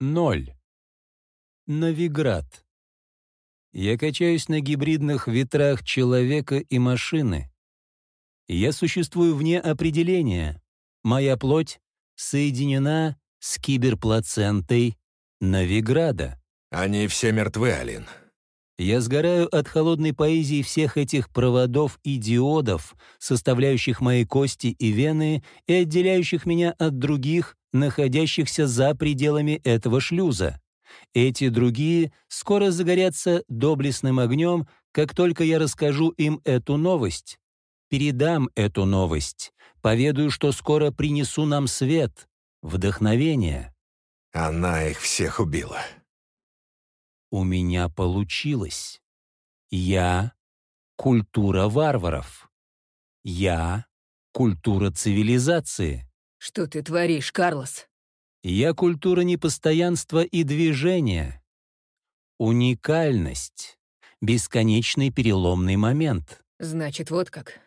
Ноль. Новиград. Я качаюсь на гибридных ветрах человека и машины. Я существую вне определения. Моя плоть соединена с киберплацентой Новиграда. Они все мертвы, Алин. Я сгораю от холодной поэзии всех этих проводов и диодов, составляющих мои кости и вены и отделяющих меня от других, находящихся за пределами этого шлюза. Эти другие скоро загорятся доблестным огнем, как только я расскажу им эту новость. Передам эту новость, поведаю, что скоро принесу нам свет, вдохновение. Она их всех убила. У меня получилось. Я — культура варваров. Я — культура цивилизации. Что ты творишь, Карлос? Я культура непостоянства и движения. Уникальность. Бесконечный переломный момент. Значит, вот как.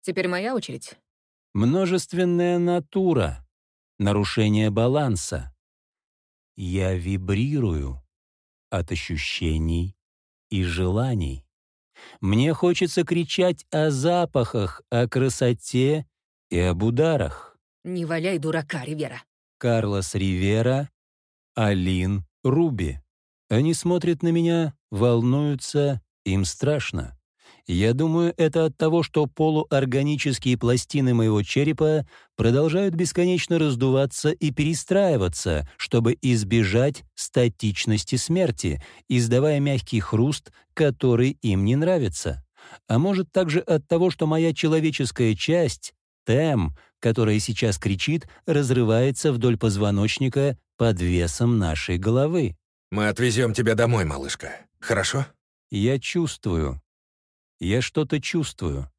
Теперь моя очередь. Множественная натура. Нарушение баланса. Я вибрирую от ощущений и желаний. Мне хочется кричать о запахах, о красоте и об ударах. Не валяй дурака, Ривера. Карлос Ривера, Алин Руби. Они смотрят на меня, волнуются, им страшно. Я думаю, это от того, что полуорганические пластины моего черепа продолжают бесконечно раздуваться и перестраиваться, чтобы избежать статичности смерти, издавая мягкий хруст, который им не нравится. А может также от того, что моя человеческая часть, тем, которая сейчас кричит, разрывается вдоль позвоночника под весом нашей головы. Мы отвезем тебя домой, малышка. Хорошо? Я чувствую. Я что-то чувствую.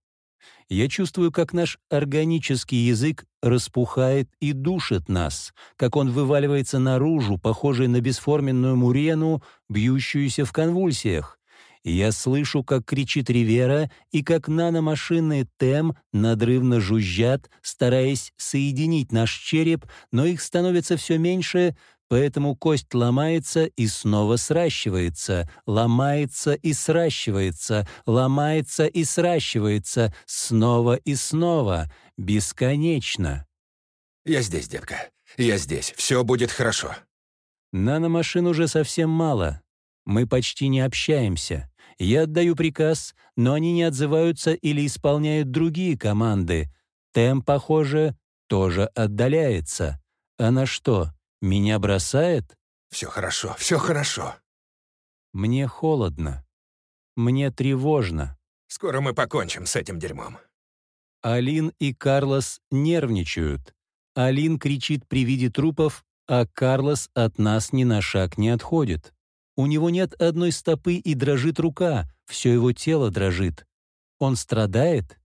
Я чувствую, как наш органический язык распухает и душит нас, как он вываливается наружу, похожий на бесформенную мурену, бьющуюся в конвульсиях. Я слышу, как кричит Ривера и как наномашины ТЭМ надрывно жужжат, стараясь соединить наш череп, но их становится все меньше, Поэтому кость ломается и снова сращивается, ломается и сращивается, ломается и сращивается, снова и снова, бесконечно. Я здесь, детка. Я здесь. Все будет хорошо. Наномашин уже совсем мало. Мы почти не общаемся. Я отдаю приказ, но они не отзываются или исполняют другие команды. Темп, похоже, тоже отдаляется. А на что? Меня бросает? Все хорошо, все хорошо. Мне холодно. Мне тревожно. Скоро мы покончим с этим дерьмом. Алин и Карлос нервничают. Алин кричит при виде трупов, а Карлос от нас ни на шаг не отходит. У него нет одной стопы и дрожит рука, все его тело дрожит. Он страдает?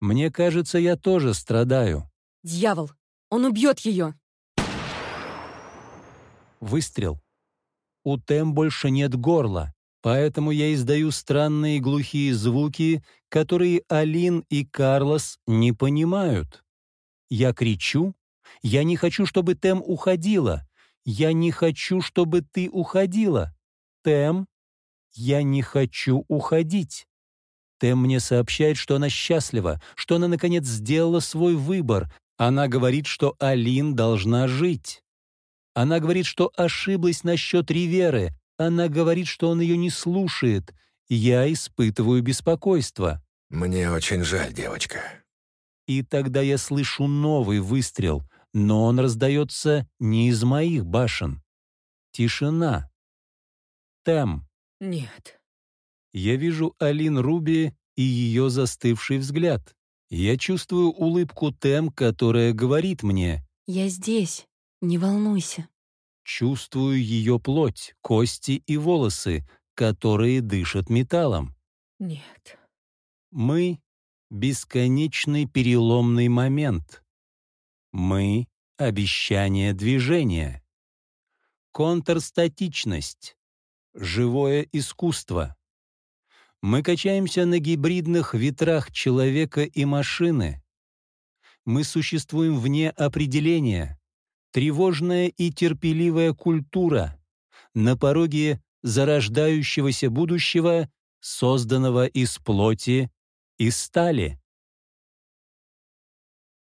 Мне кажется, я тоже страдаю. Дьявол! Он убьет ее! Выстрел. У Тем больше нет горла, поэтому я издаю странные глухие звуки, которые Алин и Карлос не понимают. Я кричу. Я не хочу, чтобы Тем уходила. Я не хочу, чтобы ты уходила. Тем, я не хочу уходить. Тем мне сообщает, что она счастлива, что она, наконец, сделала свой выбор. Она говорит, что Алин должна жить. Она говорит, что ошиблась насчет Риверы. Она говорит, что он ее не слушает. Я испытываю беспокойство. Мне очень жаль, девочка. И тогда я слышу новый выстрел, но он раздается не из моих башен. Тишина. Тем. Нет. Я вижу Алин Руби и ее застывший взгляд. Я чувствую улыбку Тем, которая говорит мне «Я здесь». Не волнуйся. Чувствую ее плоть, кости и волосы, которые дышат металлом. Нет. Мы — бесконечный переломный момент. Мы — обещание движения. Контрстатичность. Живое искусство. Мы качаемся на гибридных ветрах человека и машины. Мы существуем вне определения. тревожная и терпеливая культура на пороге зарождающегося будущего, созданного из плоти и стали.